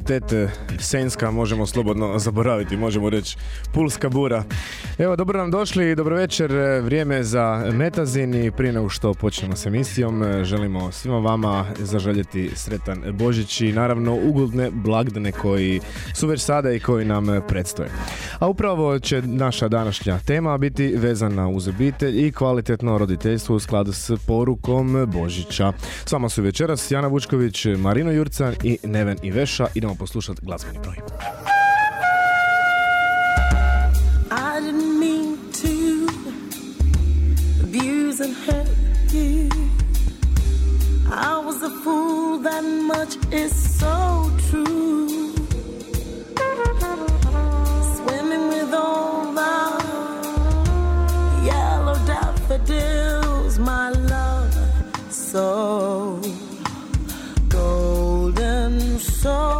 Epitet e, Senjska, možemo slobodno zaboraviti, možemo reći Pulska bura. Evo, dobro nam došli, dobro večer, e, vrijeme za Metazin i prije nego što počnemo s emisijom, e, želimo svima vama zaželjeti sretan Božić i naravno ugodne blagdane koji su već sada i koji nam predstoje. A upravo će naša današnja tema biti vezana uz obitelj i kvalitetno roditeljstvo u skladu s porukom Božića. S vama su večeras Jana Vučković, Marino Jurcan i Neven Iveša. Idemo poslušati glazbeni broj. You. I was a fool, that much is so true. Swimming with all the yellow daffodils, my love, so golden, so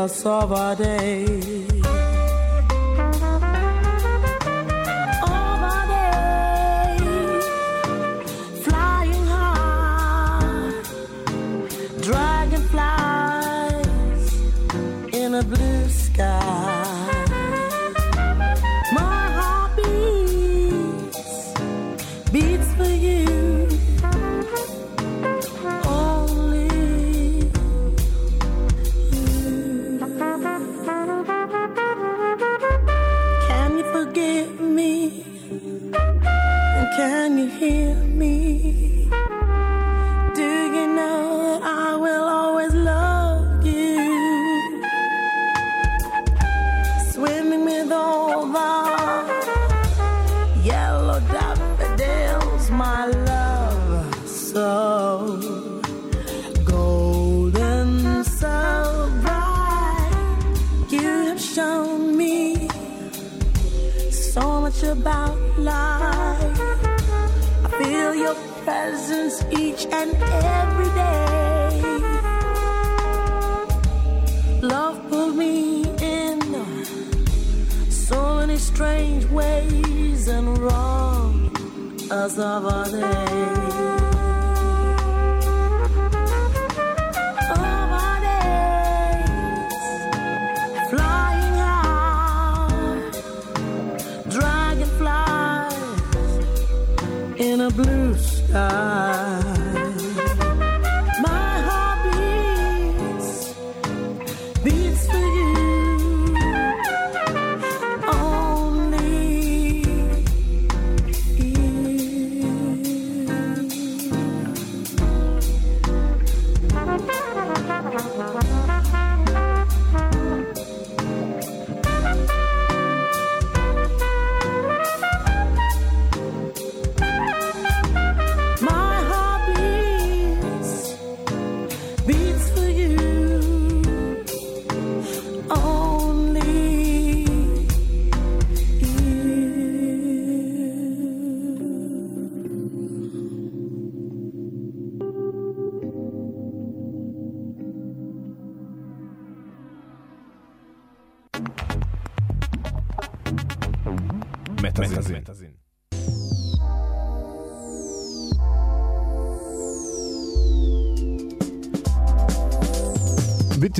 of our day.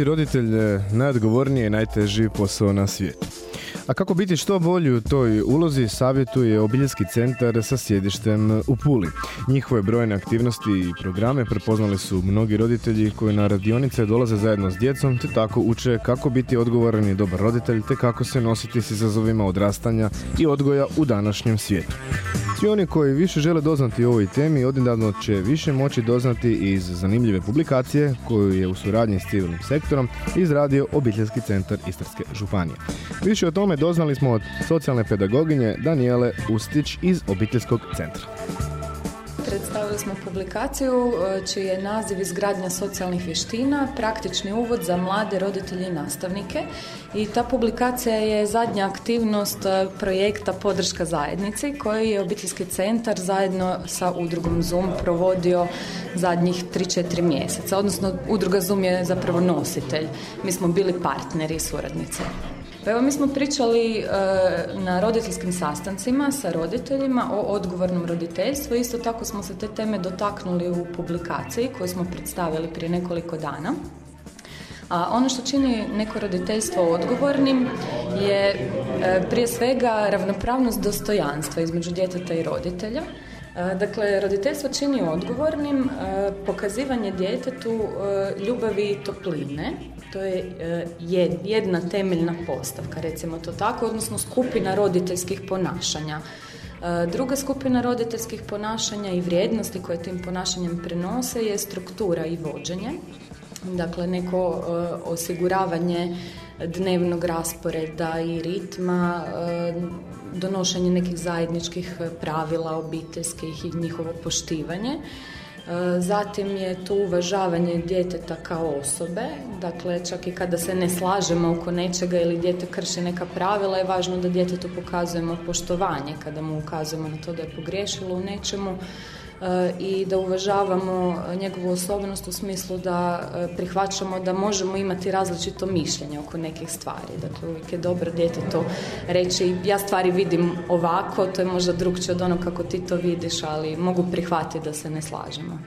Biti roditelj je najodgovorniji i najteži posao na svijetu. A kako biti što bolji u toj ulozi savjetuje obiteljski centar sa sjedištem u Puli. Njihove brojne aktivnosti i programe prepoznali su mnogi roditelji koji na radionice dolaze zajedno s djecom te tako uče kako biti odgovoran i dobar roditelj te kako se nositi s izazovima odrastanja i odgoja u današnjem svijetu. Svi oni koji više žele doznati o ovoj temi odnedavno će više moći doznati iz zanimljive publikacije koju je u suradnji s civilnim sektorom izradio Obiteljski centar Istarske županije. Više o tome doznali smo od socijalne pedagoginje Danijele Ustić iz Obiteljskog centra. Predstavili smo publikaciju e, čiji je naziv Izgradnja socijalnih vještina, praktični uvod za mlade roditelje i nastavnike. I ta publikacija je zadnja aktivnost e, projekta Podrška zajednici koji je obiteljski centar zajedno sa udrugom Zoom provodio zadnjih 3-4 mjeseca. Odnosno, udruga Zoom je zapravo nositelj. Mi smo bili partneri i suradnice. Pa evo mi smo pričali e, na roditeljskim sastancima sa roditeljima o odgovornom roditeljstvu. Isto tako smo se te teme dotaknuli u publikaciji koju smo predstavili prije nekoliko dana. A ono što čini neko roditeljstvo odgovornim je e, prije svega ravnopravnost dostojanstva između djeteta i roditelja. E, dakle, roditeljstvo čini odgovornim pokazivanje djetetu ljubavi i topline to je e, jedna temeljna postavka, recimo to tako, odnosno skupina roditeljskih ponašanja. E, druga skupina roditeljskih ponašanja i vrijednosti koje tim ponašanjem prenose je struktura i vođenje. Dakle, neko e, osiguravanje dnevnog rasporeda i ritma, donošenje nekih zajedničkih pravila obiteljskih i njihovo poštivanje. Zatim je tu uvažavanje djeteta kao osobe, dakle čak i kada se ne slažemo oko nečega ili dijete krši neka pravila je važno da djetetu pokazujemo poštovanje. Kada mu ukazujemo na to da je pogriješilo u nečemu i da uvažavamo njegovu osobnost u smislu da e, prihvaćamo da možemo imati različito mišljenje oko nekih stvari. Dakle, uvijek je dobro to reći ja stvari vidim ovako, to je možda drugčije od ono kako ti to vidiš, ali mogu prihvatiti da se ne slažemo.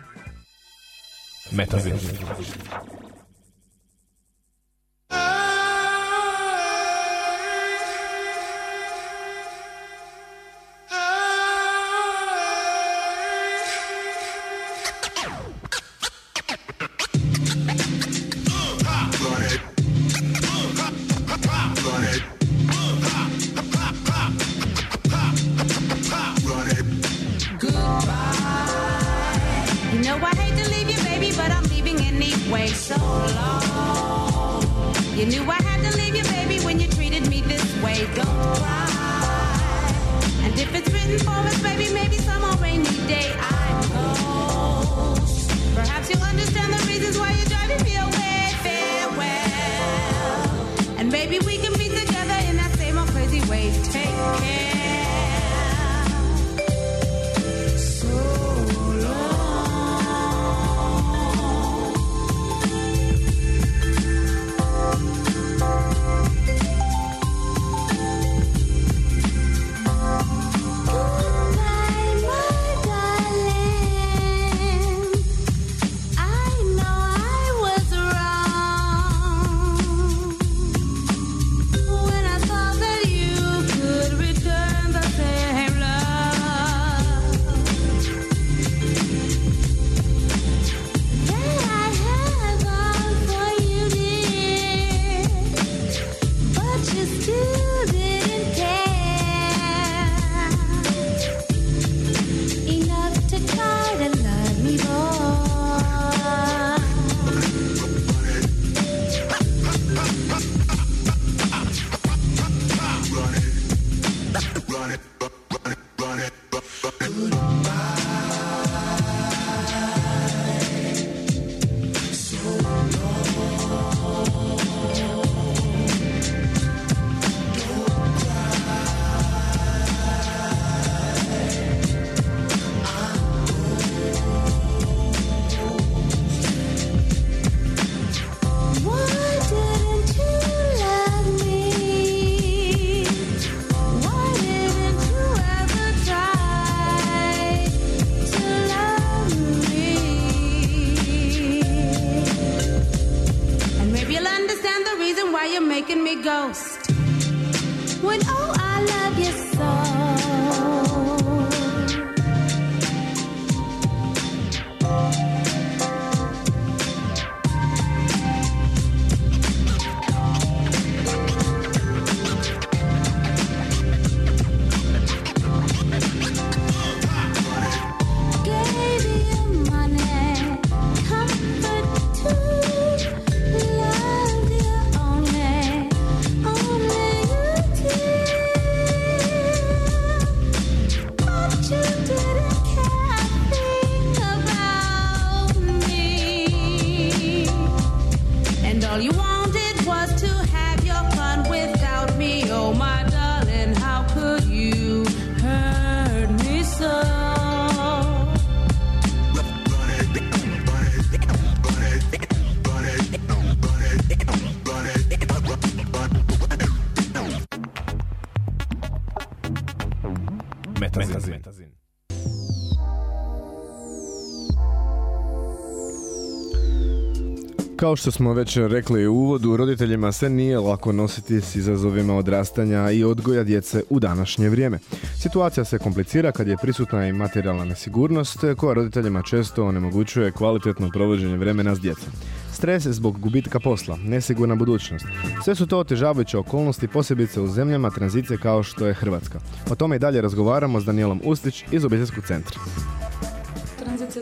Kao što smo već rekli u uvodu, roditeljima se nije lako nositi s izazovima odrastanja i odgoja djece u današnje vrijeme. Situacija se komplicira kad je prisutna i materijalna nesigurnost koja roditeljima često onemogućuje kvalitetno provođenje vremena s djecom. Stres zbog gubitka posla, nesigurna budućnost. Sve su to otežavajuće okolnosti posebice u zemljama tranzicije kao što je Hrvatska. O tome i dalje razgovaramo s Danielom Ustić iz Obiteljskog centra.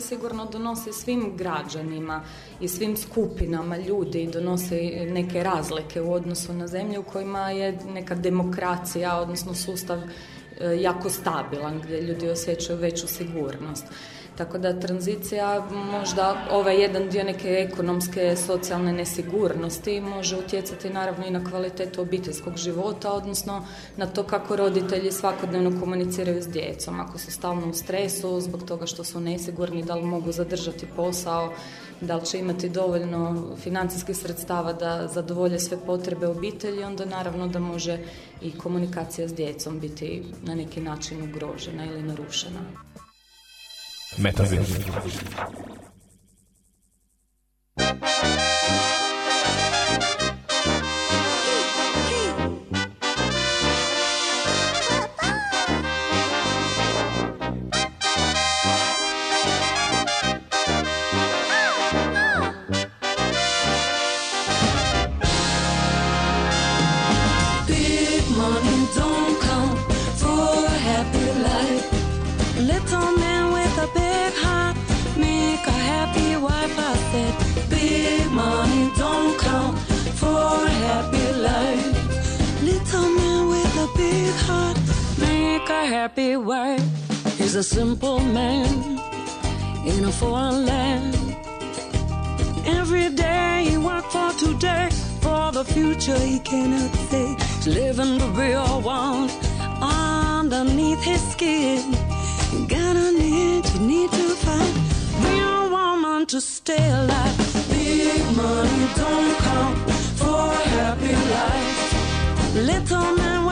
Sigurno donosi svim građanima i svim skupinama ljudi, donosi neke razlike u odnosu na zemlje u kojima je neka demokracija, odnosno sustav e, jako stabilan, gdje ljudi osjećaju veću sigurnost. Tako da tranzicija možda ovaj jedan dio neke ekonomske, socijalne nesigurnosti može utjecati naravno i na kvalitetu obiteljskog života, odnosno na to kako roditelji svakodnevno komuniciraju s djecom. Ako su stalno u stresu zbog toga što su nesigurni, da li mogu zadržati posao, da li će imati dovoljno financijskih sredstava da zadovolje sve potrebe obitelji, onda naravno da može i komunikacija s djecom biti na neki način ugrožena ili narušena. Big a happy wife. He's a simple man in a foreign land. Every day he worked for today, for the future he cannot see. He's living the real one underneath his skin. You gotta need, you need to find real woman to stay alive. Big money don't come for a happy life. Little man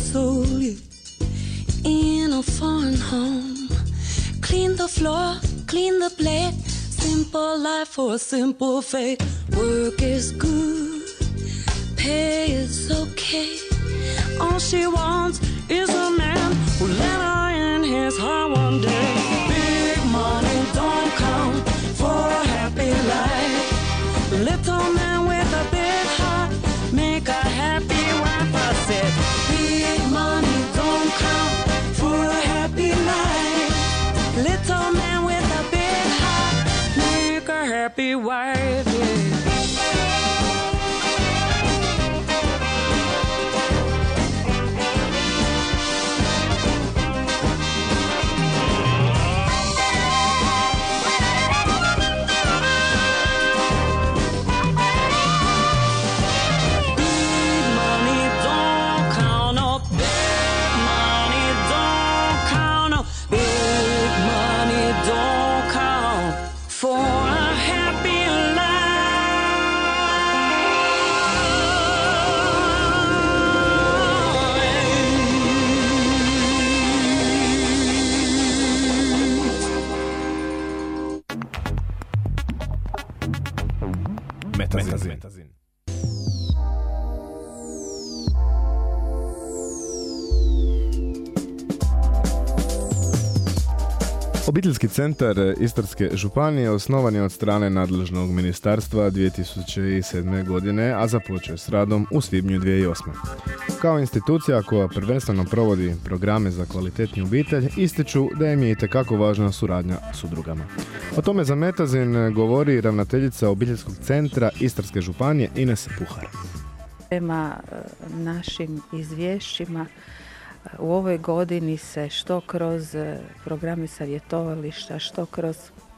soul in a foreign home. Clean the floor, clean the plate. Simple life for a simple fate. Work is good, pay is okay. All she wants is a man who let Obiteljski centar Istarske županije osnovan je od strane nadležnog ministarstva 2007. godine, a započeo je s radom u svibnju 2008. Kao institucija koja prvenstveno provodi programe za kvalitetniju obitelj, ističu da im je itekako važna suradnja s udrugama. O tome za Metazin govori ravnateljica obiteljskog centra Istarske županije Ines Puhar. Prema e, našim izvješćima e, u ovoj godini se što kroz e, programe savjetovališta, što kroz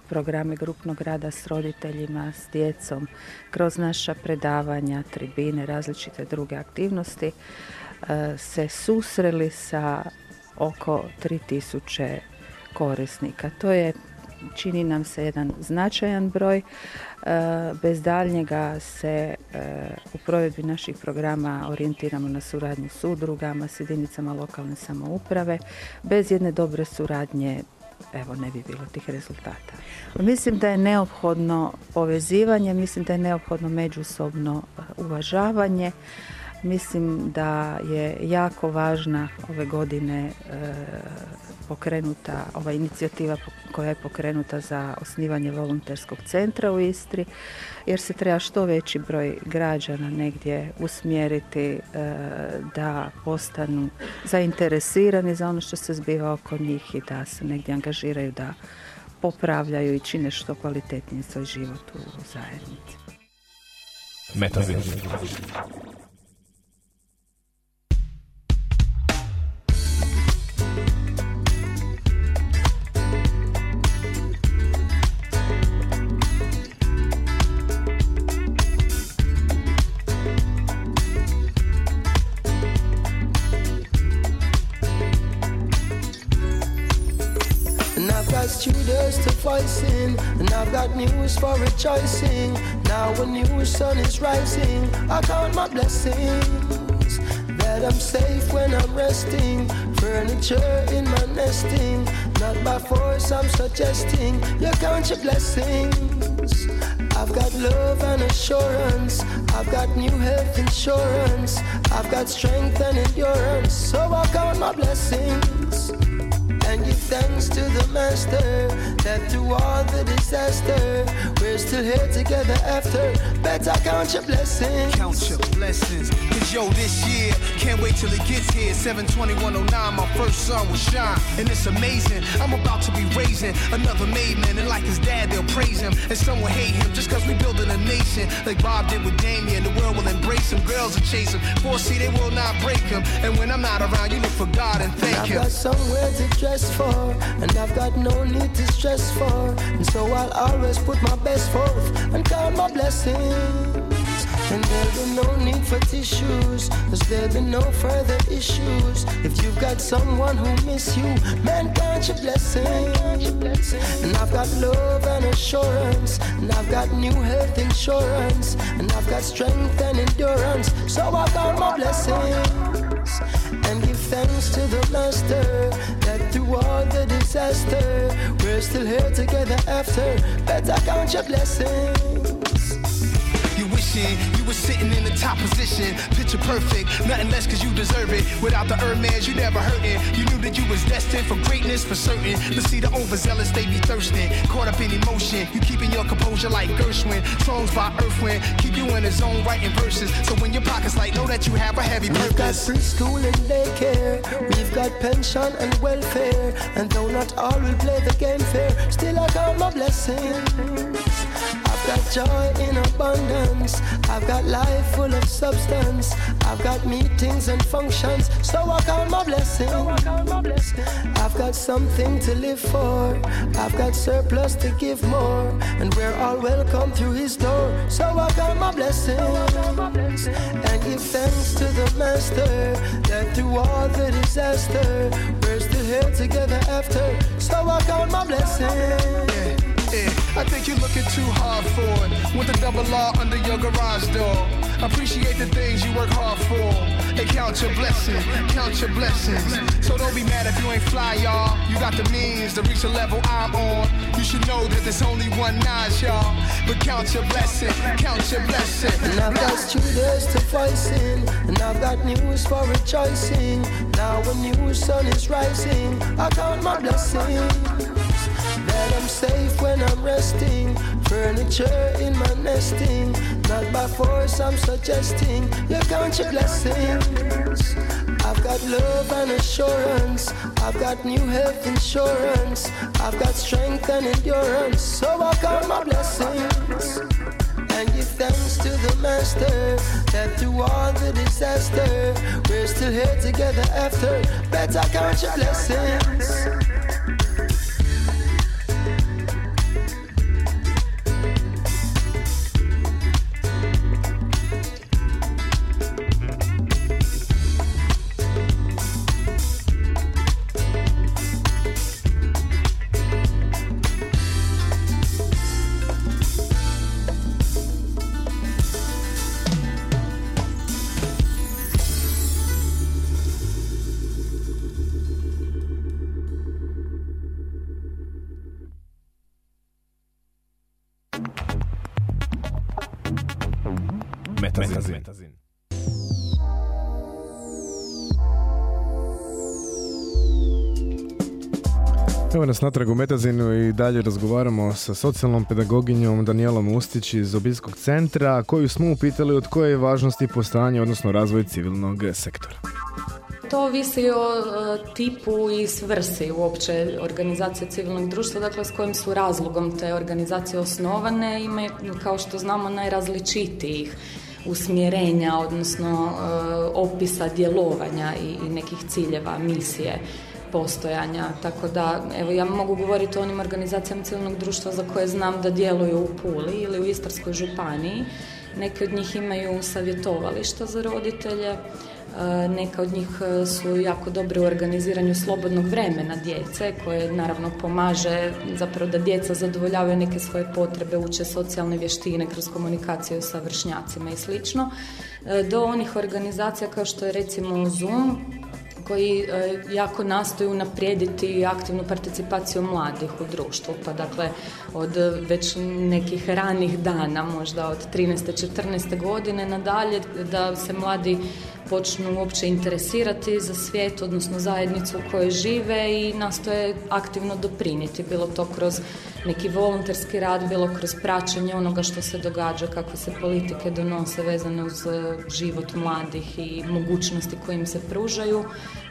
programe grupnog rada s roditeljima, s djecom, kroz naša predavanja, tribine, različite druge aktivnosti, e, se susreli sa oko 3000 korisnika. To je čini nam se jedan značajan broj. E, Bez daljnjega se e, u provedbi naših programa orijentiramo na suradnju s udrugama, s jedinicama lokalne samouprave. Bez jedne dobre suradnje evo ne bi bilo tih rezultata. Mislim da je neophodno povezivanje, mislim da je neophodno međusobno e, uvažavanje. Mislim da je jako važna ove godine e, pokrenuta ova inicijativa koja je pokrenuta za osnivanje volonterskog centra u Istri jer se treba što veći broj građana negdje usmjeriti e, da postanu zainteresirani za ono što se zbiva oko njih i da se negdje angažiraju da popravljaju i čine što kvalitetnije svoj život u zajednici. I've got to in, and I've got news for rejoicing. Now a new sun is rising, I count my blessings. That I'm safe when I'm resting, furniture in my nesting. Not by force, I'm suggesting you count your blessings. I've got love and assurance, I've got new health insurance, I've got strength and endurance, so I count my blessings and give thanks to the master that through all the disaster we're still here together after better count your blessings Count your blessings. Cause yo, this year, can't wait till it gets here. 72109, my first son will shine. And it's amazing. I'm about to be raising another made man. And like his dad, they'll praise him. And some will hate him just cause we building a nation. Like Bob did with Damien. The world will embrace him. Girls will chase him. Foresee they will not break him. And when I'm not around, you look for God and thank I've him. got somewhere to dress for, and I've got no need to stress for. And so I'll always put my best forth and count my blessings. And there'll be no need for tissues, cause there'll be no further issues. If you've got someone who miss you, man, count your blessings. And I've got love and assurance, and I've got new health insurance, and I've got strength and endurance. So I count my blessings and give thanks to the Master through all the disaster, we're still here together after. Better count your blessings. You you were sitting in the top position. Picture perfect, nothing less cause you deserve it. Without the Hermes, you never hurting. You knew that you was destined for greatness for certain. But see, the overzealous, they be thirsting. Caught up in emotion, you keeping your composure like Gershwin. Songs by Earthwind, keep you in the zone writing verses. So when your pockets light, know that you have a heavy We've got purpose. preschool and daycare. We've got pension and welfare. And though not all will play the game fair, still I count my blessings. I've got joy in abundance. I've got life full of substance. I've got meetings and functions, so I count my blessings. I've got something to live for. I've got surplus to give more. And we're all welcome through his door, so I count my blessings. And give thanks to the master that through all the disaster, we're still here together after, so I count my blessings. I think you're looking too hard for it. With the double R under your garage door. Appreciate the things you work hard for. And count your blessings, count your blessings. So don't be mad if you ain't fly, y'all. You got the means to reach the level I'm on. You should know that there's only one notch, y'all. But count your blessing, count your blessing. And I've got students to voicing, and I've got news for rejoicing. Now a new sun is rising, I count my blessings. I'm safe when I'm resting, furniture in my nesting. Not by force, I'm suggesting. You count your blessings. I've got love and assurance, I've got new health insurance, I've got strength and endurance, so I count my blessings and give thanks to the master that through all the disaster we're still here together after. Better count your blessings Metazin. Evo nas natrag u Metazinu i dalje razgovaramo sa socijalnom pedagoginjom Danijelom Ustić iz Obiteljskog centra koju smo upitali od koje je važnosti postojanje, odnosno razvoj civilnog sektora. To ovisi o e, tipu i svrsi uopće organizacije civilnog društva, dakle s kojim su razlogom te organizacije osnovane, ima kao što znamo najrazličitijih usmjerenja, odnosno e, opisa djelovanja i, nekih ciljeva, misije postojanja. Tako da, evo ja mogu govoriti o onim organizacijama civilnog društva za koje znam da djeluju u Puli ili u Istarskoj županiji. Neke od njih imaju savjetovališta za roditelje, neka od njih e, su jako dobre u organiziranju slobodnog vremena djece koje naravno pomaže zapravo da djeca zadovoljavaju neke svoje potrebe, uče socijalne vještine kroz komunikaciju sa vršnjacima i slično. E, Do onih organizacija kao što je recimo Zoom koji e, jako nastoju unaprijediti aktivnu participaciju mladih u društvu. Pa dakle, od već nekih ranih dana, možda od 13. 14. godine nadalje, da se mladi počnu uopće interesirati za svijet, odnosno zajednicu u kojoj žive i nastoje aktivno doprinijeti, bilo to kroz neki volonterski rad, bilo kroz praćenje onoga što se događa, kakve se politike donose vezane uz e, život mladih i mogućnosti koje im se pružaju,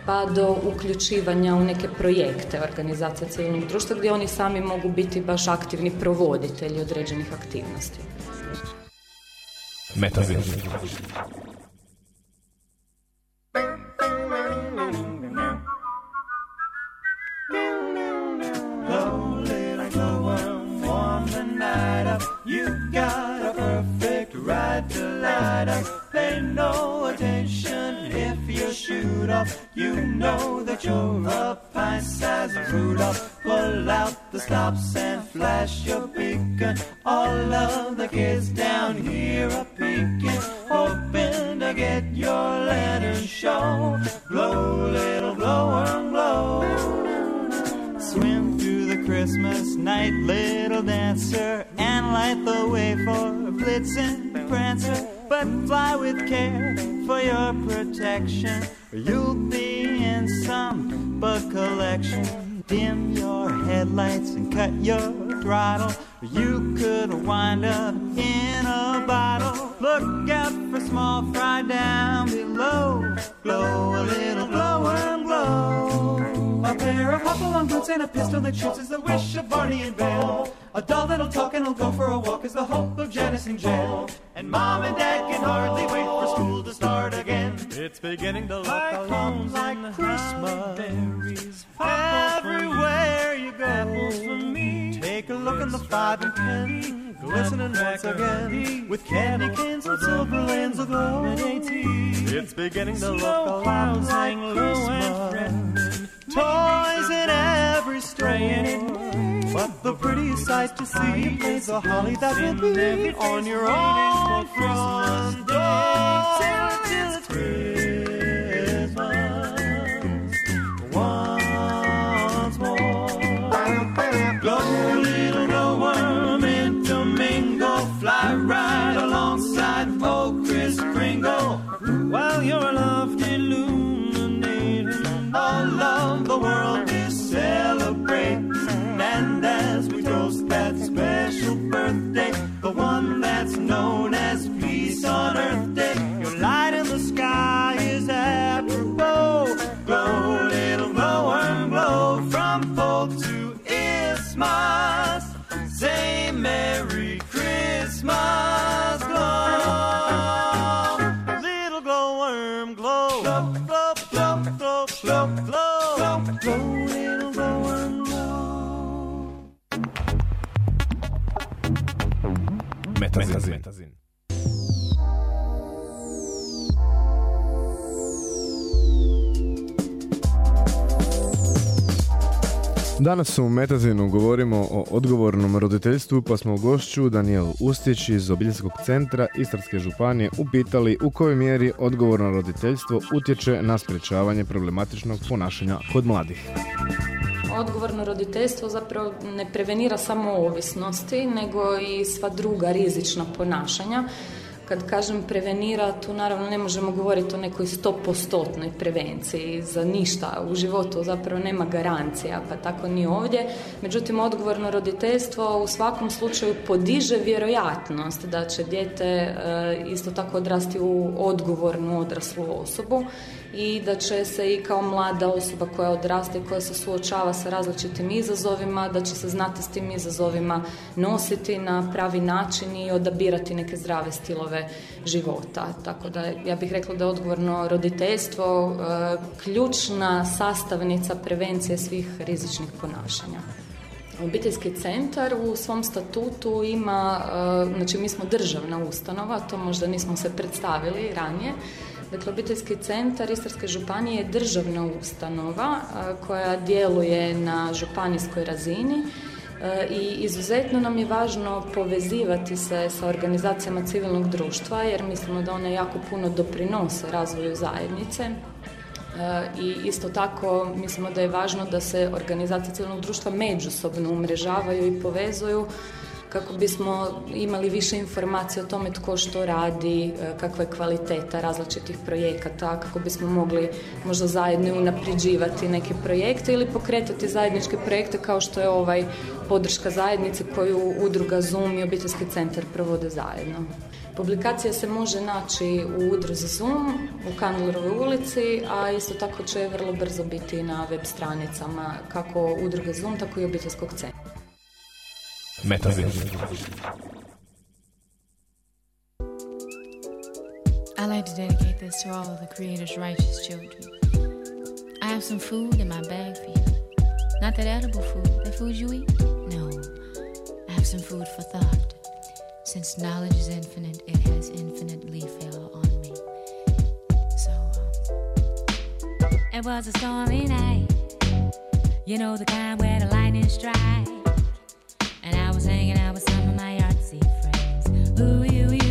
pa do uključivanja u neke projekte organizacije civilnog društva gdje oni sami mogu biti baš aktivni provoditelji određenih aktivnosti. No attention if you shoot off. You know that you're a pint-sized Rudolph. Pull out the stops and flash your beacon. All of the kids down here are peeking, hoping to get your lantern show. Blow, little glowworm, blow. Swim through the Christmas night, little little dancer and light the way for Blitzen Prancer. But fly with care for your protection, or you'll be in some bug collection. Dim your headlights and cut your throttle. or You could wind up in a bottle. Look out for small fry down below. Glow a little. A pair of hop-along boots and a pistol that shoots is the wish of Barney and Belle. A doll that'll talk and will go for a walk is the hope of Janice and Jill. And mom and dad can hardly wait for school to start again. It's beginning to look a lot like Christmas. Berries Everywhere you go, apples for me. Take a look in the five and ten, glistening once again with candy canes and silver lanes aglow. It's beginning to look a lot like Christmas. Toys in every store. But the prettiest sight to see is a holly that will be on your own front door. Till it's Danas u Metazinu govorimo o odgovornom roditeljstvu pa smo u gošću Danijelu Ustić iz Obiteljskog centra Istarske županije upitali u kojoj mjeri odgovorno roditeljstvo utječe na sprječavanje problematičnog ponašanja kod mladih. Odgovorno roditeljstvo zapravo ne prevenira samo ovisnosti, nego i sva druga rizična ponašanja. Kad kažem prevenira, tu naravno ne možemo govoriti o nekoj stopostotnoj prevenciji. Za ništa u životu zapravo nema garancija, pa tako ni ovdje. Međutim, odgovorno roditeljstvo u svakom slučaju podiže vjerojatnost da će dijete e, isto tako odrasti u odgovornu odraslu osobu i da će se i kao mlada osoba koja odraste i koja se suočava sa različitim izazovima, da će se znati s tim izazovima nositi na pravi način i odabirati neke zdrave stilove života. Tako da ja bih rekla da je odgovorno roditeljstvo e, ključna sastavnica prevencije svih rizičnih ponašanja. Obiteljski centar u svom statutu ima, e, znači mi smo državna ustanova, to možda nismo se predstavili ranije, Dakle, Obiteljski centar Istarske županije je državna ustanova koja djeluje na županijskoj razini e, i izuzetno nam je važno povezivati se sa organizacijama civilnog društva jer mislimo da one jako puno doprinose razvoju zajednice. E, i isto tako mislimo da je važno da se organizacije civilnog društva međusobno umrežavaju i povezuju kako bismo imali više informacija o tome tko što radi, e, kakva je kvaliteta različitih projekata, kako bismo mogli možda zajedno unapređivati neke projekte ili pokretati zajedničke projekte kao što je ovaj podrška zajednice koju udruga Zoom i obiteljski centar provode zajedno. Publikacija se može naći u udruzi Zoom u Kandlerovoj ulici, a isto tako će vrlo brzo biti na web stranicama kako udruge Zoom, tako i obiteljskog centra. Metazin. I like to dedicate this to all of the Creator's righteous children. I have some food in my bag for you. Not that edible food, the food you eat. No, I have some food for thought. Since knowledge is infinite, it has infinitely fell on me. So, um, it was a stormy night. You know the kind where the lightning strikes. Hanging out with some of my artsy friends. Ooh, you, you.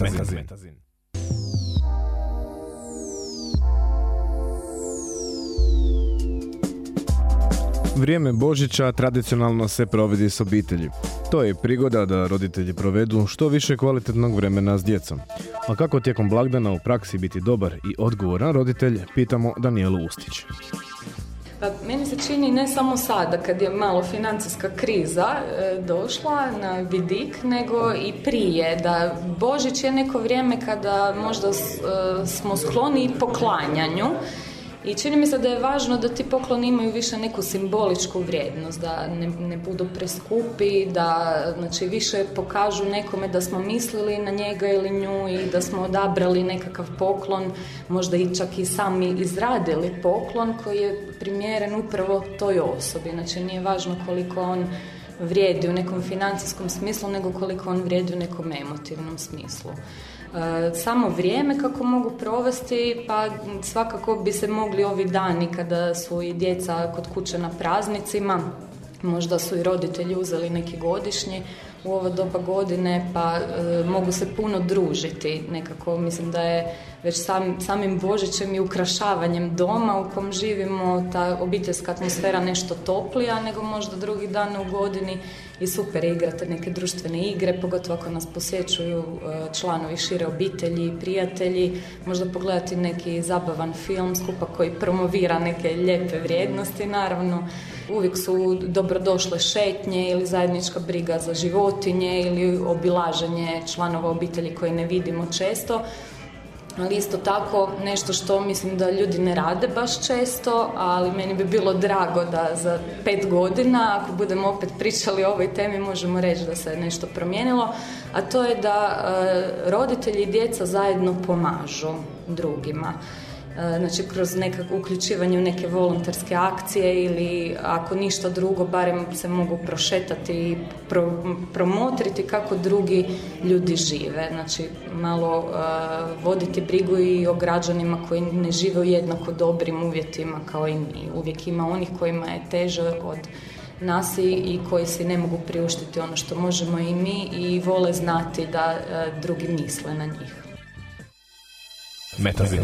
Metazin. Metazin. Metazin. Vrijeme Božića tradicionalno se provodi s obitelji. To je prigoda da roditelji provedu što više kvalitetnog vremena s djecom. A kako tijekom blagdana u praksi biti dobar i odgovoran roditelj, pitamo Danijelu Ustić. Pa meni se čini ne samo sada kad je malo financijska kriza e, došla na vidik, nego i prije da Božić je neko vrijeme kada možda s, e, smo skloni poklanjanju i čini mi se da je važno da ti pokloni imaju više neku simboličku vrijednost, da ne, ne budu preskupi, da znači, više pokažu nekome da smo mislili na njega ili nju i da smo odabrali nekakav poklon, možda i čak i sami izradili poklon koji je primjeren upravo toj osobi. Znači nije važno koliko on vrijedi u nekom financijskom smislu, nego koliko on vrijedi u nekom emotivnom smislu. E, samo vrijeme kako mogu provesti, pa svakako bi se mogli ovi dani kada su i djeca kod kuće na praznicima, možda su i roditelji uzeli neki godišnji u ovo doba godine, pa e, mogu se puno družiti nekako. Mislim da je već sam, samim Božićem i ukrašavanjem doma u kom živimo, ta obiteljska atmosfera nešto toplija nego možda drugi dan u godini i super je igrati neke društvene igre, pogotovo ako nas posjećuju e, članovi šire obitelji, prijatelji, možda pogledati neki zabavan film skupa koji promovira neke lijepe vrijednosti, naravno. Uvijek su dobrodošle šetnje ili zajednička briga za životinje ili obilaženje članova obitelji koje ne vidimo često. Ali isto tako nešto što mislim da ljudi ne rade baš često, ali meni bi bilo drago da za pet godina, ako budemo opet pričali o ovoj temi, možemo reći da se nešto promijenilo, a to je da e, roditelji i djeca zajedno pomažu drugima. E, znači kroz nekak, uključivanje u neke volonterske akcije ili ako ništa drugo barem se mogu prošetati i pro, promotriti kako drugi ljudi žive. Znači malo e, voditi brigu i o građanima koji ne žive u jednako dobrim uvjetima kao i mi. Uvijek ima onih kojima je teže od nas i, koji si ne mogu priuštiti ono što možemo i mi i vole znati da e, drugi misle na njih. Metazin.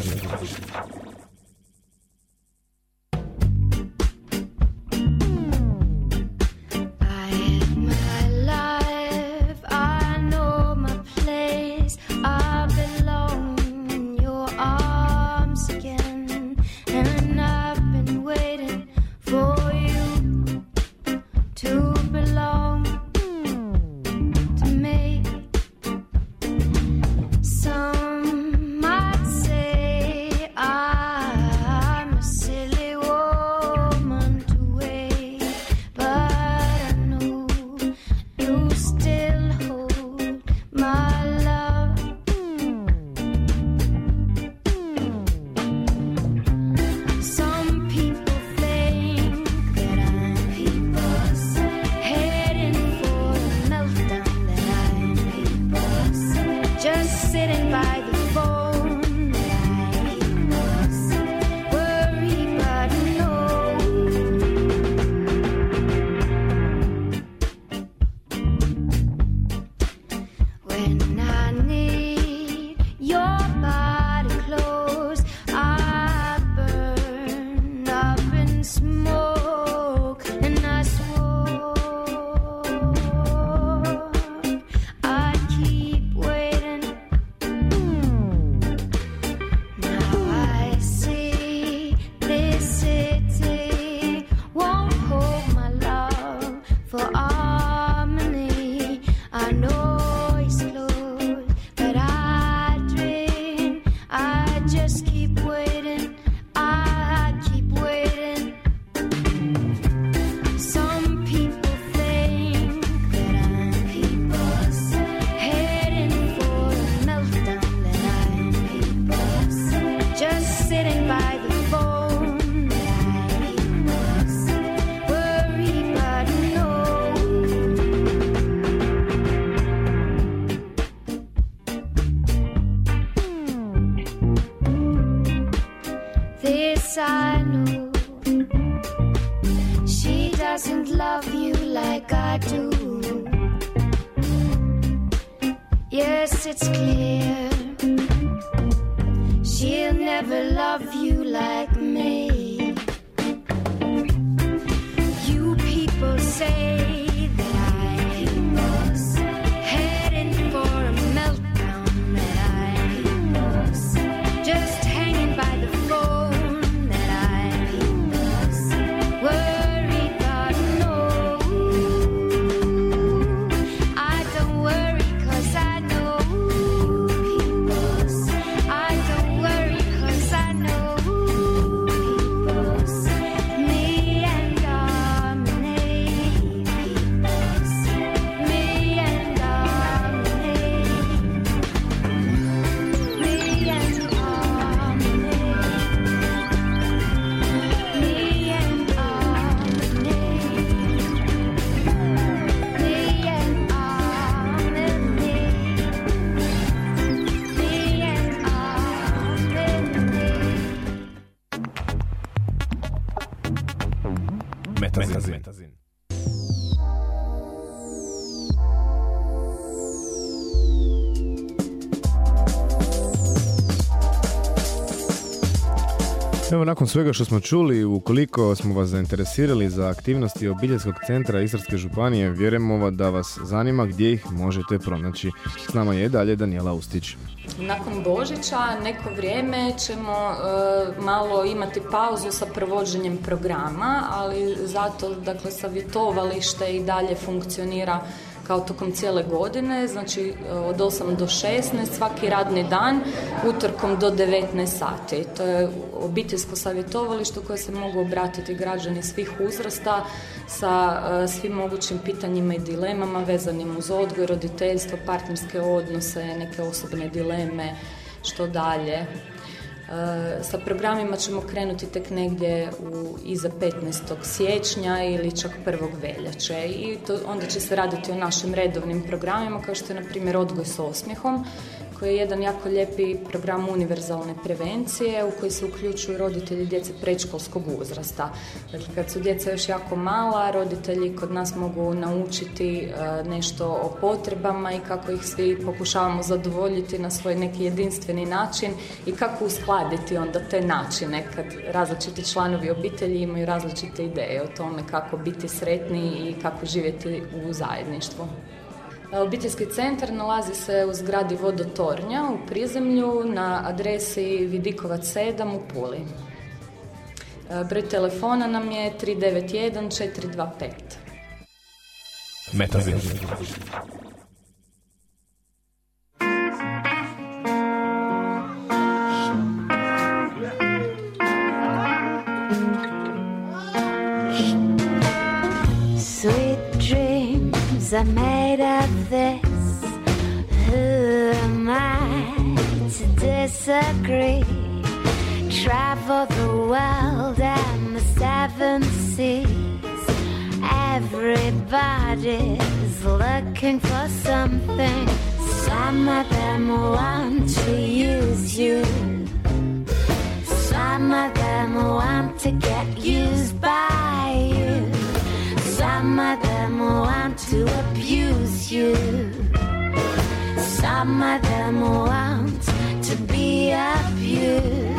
Evo nakon svega što smo čuli, ukoliko smo vas zainteresirali za aktivnosti obiteljskog centra Istarske županije, vjerujemo da vas zanima gdje ih možete pronaći. S nama je dalje Daniela Ustić. Nakon Božića neko vrijeme ćemo e, malo imati pauzu sa provođenjem programa, ali zato dakle savjetovalište i dalje funkcionira kao tokom cijele godine, znači e, od 8 do 16 svaki radni dan, utorkom do 19 sati. To je obiteljsko savjetovalište koje se mogu obratiti građani svih uzrasta sa e, svim mogućim pitanjima i dilemama vezanim uz odgoj, roditeljstvo, partnerske odnose, neke osobne dileme, što dalje. E, Sa programima ćemo krenuti tek negdje u, iza 15. siječnja ili čak 1. veljače i to, onda će se raditi o našim redovnim programima kao što je na primjer odgoj s osmijehom koji je jedan jako lijepi program univerzalne prevencije u koji se uključuju roditelji djece predškolskog uzrasta. Dakle, kad su djeca još jako mala, roditelji kod nas mogu naučiti e, nešto o potrebama i kako ih svi pokušavamo zadovoljiti na svoj neki jedinstveni način i kako uskladiti onda te načine kad različiti članovi obitelji imaju različite ideje o tome kako biti sretni i kako živjeti u zajedništvu. Obiteljski centar nalazi se u zgradi Vodotornja u prizemlju na adresi Vidikovac 7 u Puli. E, Broj telefona nam je 391 425. Metazin. Are made of this. Who am I to disagree? Travel the world and the seven seas. Everybody's looking for something. Some of them want to use you. Some of them want to get used by you. Some of them want to abuse you. Some of them want to be abused.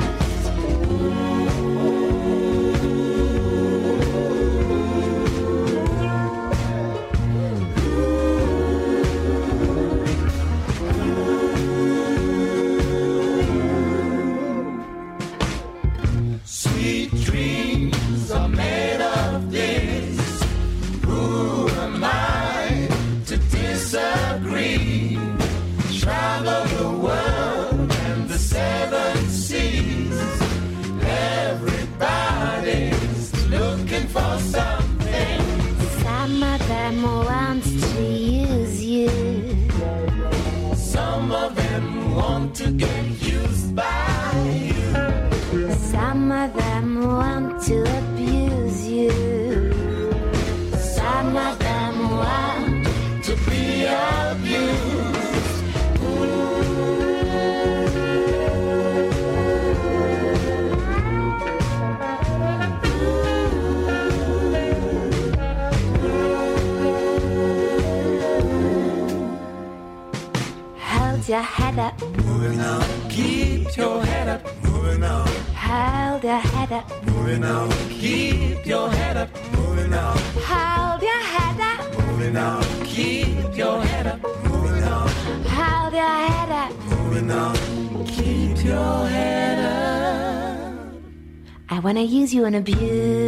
you and abuse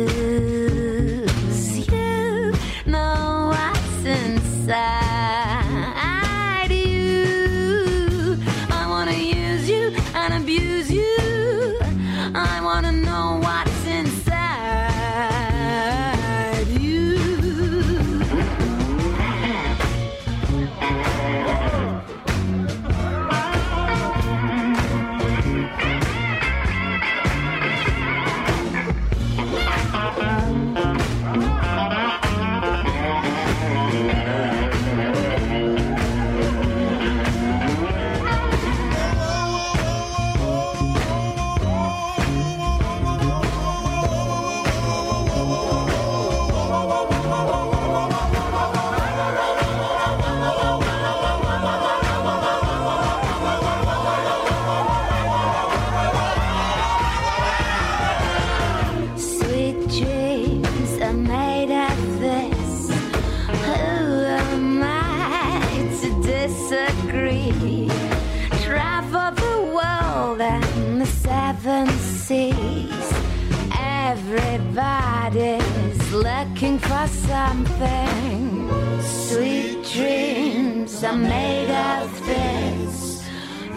something. Sweet dreams are made of this.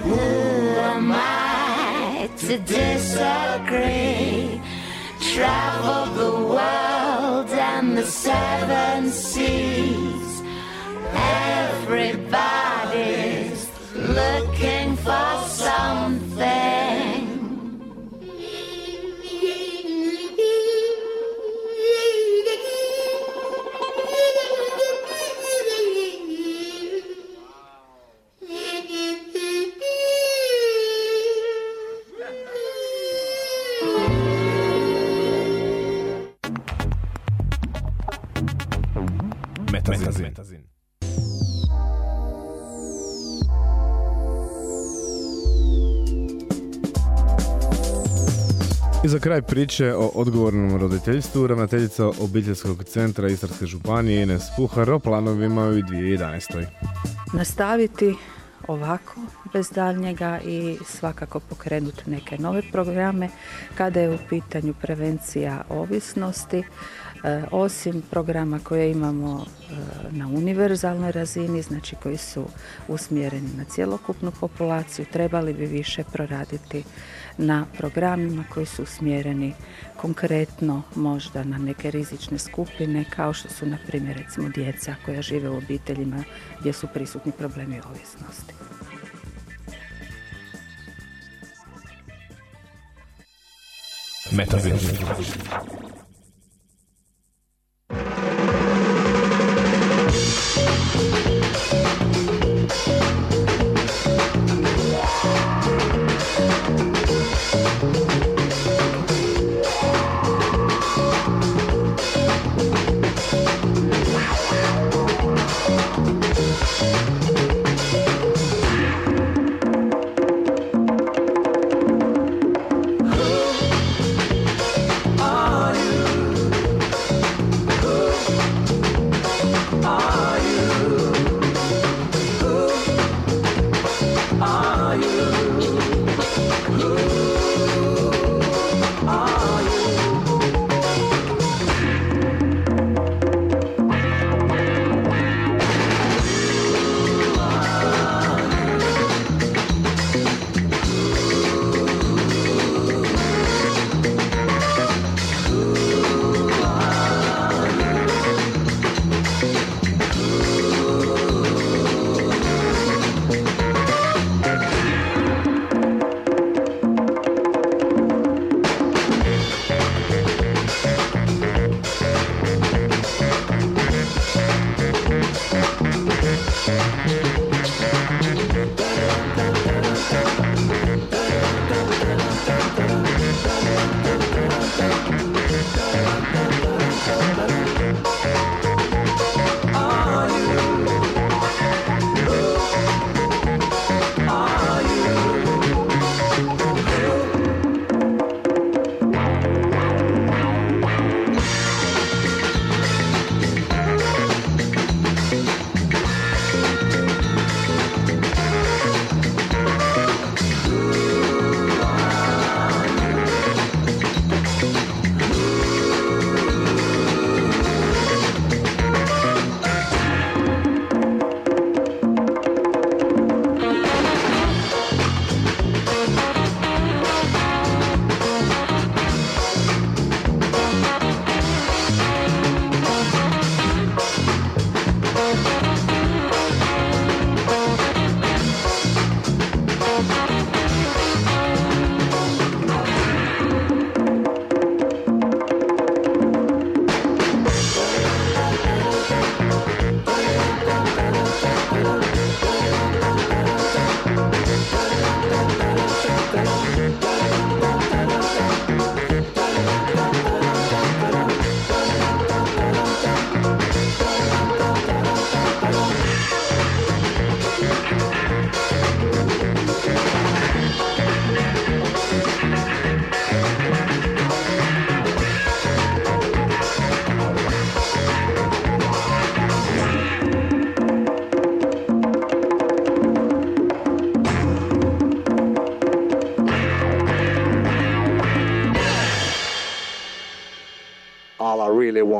Who am I to disagree? Travel the world and the seven seas. Kraj priče o odgovornom roditeljstvu, ravnateljica obiteljskog centra Istarske županije Ines Puhar o planovima u 2011. nastaviti ovako bez daljnjega i svakako pokrenuti neke nove programe kada je u pitanju prevencija ovisnosti. E, osim programa koje imamo e, na univerzalnoj razini, znači koji su usmjereni na cjelokupnu populaciju, trebali bi više proraditi na programima koji su usmjereni konkretno možda na neke rizične skupine kao što su na primjer recimo djeca koja žive u obiteljima gdje su prisutni problemi ovisnosti. Thank you.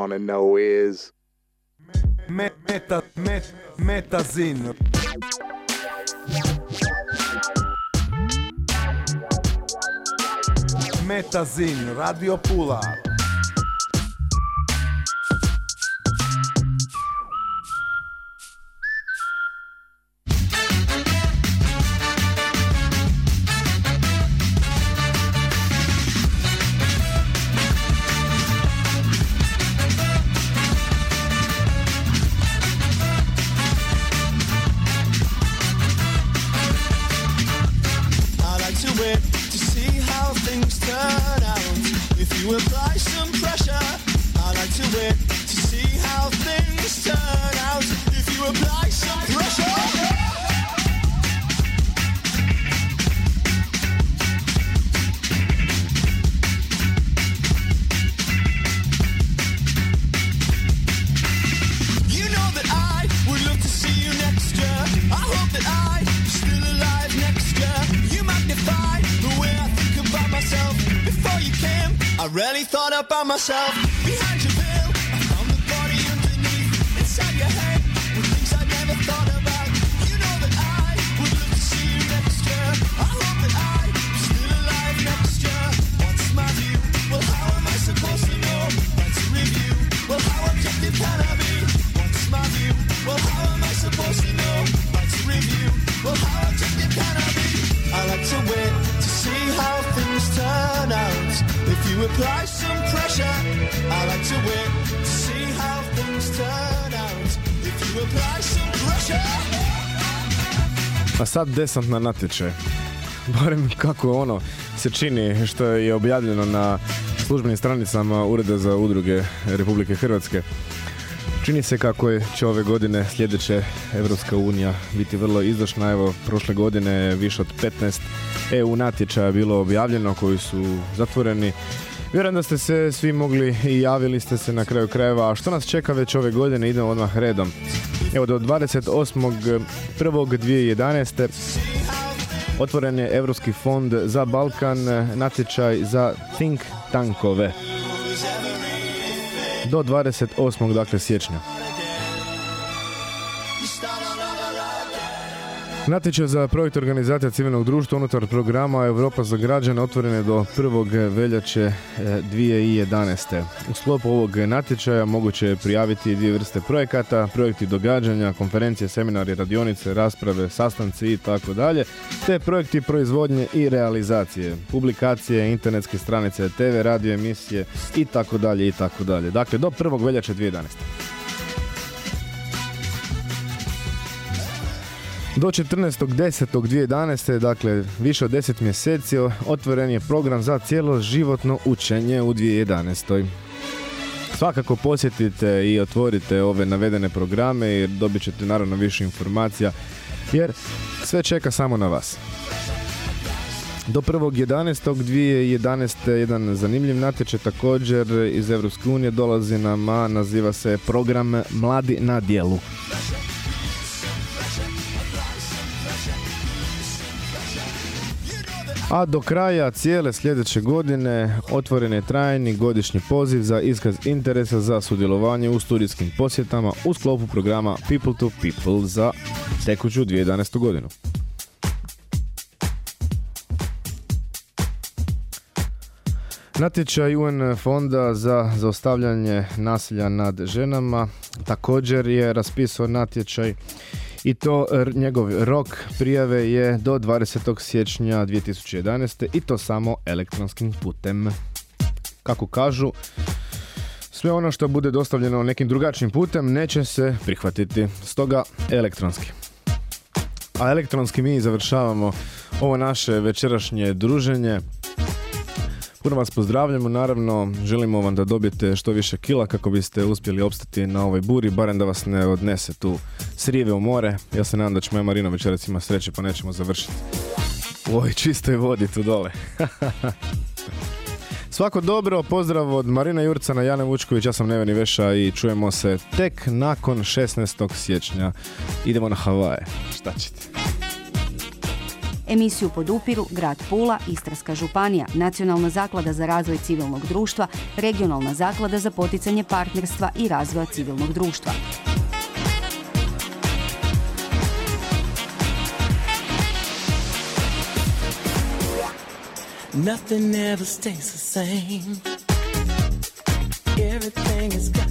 Want to know is. Me, meta, met, metazin. Metazin, Radio. Apply some pressure, I like to see how things turn out. If you apply pressure. A sad desant na natječaj. Barem kako ono se čini što je objavljeno na službenim stranicama Ureda za udruge Republike Hrvatske. Čini se kako je, će ove godine sljedeće Evropska unija biti vrlo izdašna. Evo, prošle godine više od 15 EU natječaja bilo objavljeno koji su zatvoreni. Vjerujem da ste se svi mogli i javili ste se na kraju krajeva. A što nas čeka već ove godine? Idemo odmah redom. Evo, do 28.1.2011. otvoren je Europski fond za Balkan, natječaj za think tankove. Do 28. dakle siječnja. Natječaj za projekt organizacija civilnog društva unutar programa Europa za građane otvoren je do 1. veljače e, 2011. U sklopu ovog natječaja moguće je prijaviti dvije vrste projekata, projekti događanja, konferencije, seminari, radionice, rasprave, sastanci i tako dalje, te projekti proizvodnje i realizacije, publikacije, internetske stranice, TV, radio emisije i tako dalje i tako dalje. Dakle, do 1. veljače 2011. Do 14.10.2011. dakle više od 10 mjeseci otvoren je program za cijelo životno učenje u 2011. Svakako posjetite i otvorite ove navedene programe jer dobit ćete naravno više informacija jer sve čeka samo na vas. Do 1.11.2011. jedan zanimljiv natječaj također iz unije dolazi nam, a naziva se program Mladi na dijelu. A do kraja cijele sljedeće godine otvoren je trajni godišnji poziv za iskaz interesa za sudjelovanje u studijskim posjetama u sklopu programa People to People za tekuću 2011. godinu. Natječaj UN fonda za zaustavljanje nasilja nad ženama također je raspisao natječaj i to njegov rok prijave je do 20. siječnja 2011. i to samo elektronskim putem. Kako kažu, sve ono što bude dostavljeno nekim drugačijim putem neće se prihvatiti, stoga elektronski. A elektronski mi završavamo ovo naše večerašnje druženje. Puno vas pozdravljamo, naravno želimo vam da dobijete što više kila kako biste uspjeli opstati na ovoj buri, barem da vas ne odnese tu srive u more. Ja se nadam da će moja Marina večerac ima sreće pa nećemo završiti u ovoj čistoj vodi tu dole. Svako dobro, pozdrav od Marina Jurcana, Jana Vučković, ja sam Neveni Veša i čujemo se tek nakon 16. siječnja. Idemo na Havaje, šta ćete? Emisiju podupiru Grad Pula, Istarska županija, Nacionalna zaklada za razvoj civilnog društva, Regionalna zaklada za poticanje partnerstva i razvoja civilnog društva. Nothing ever stays the same. Everything is gone.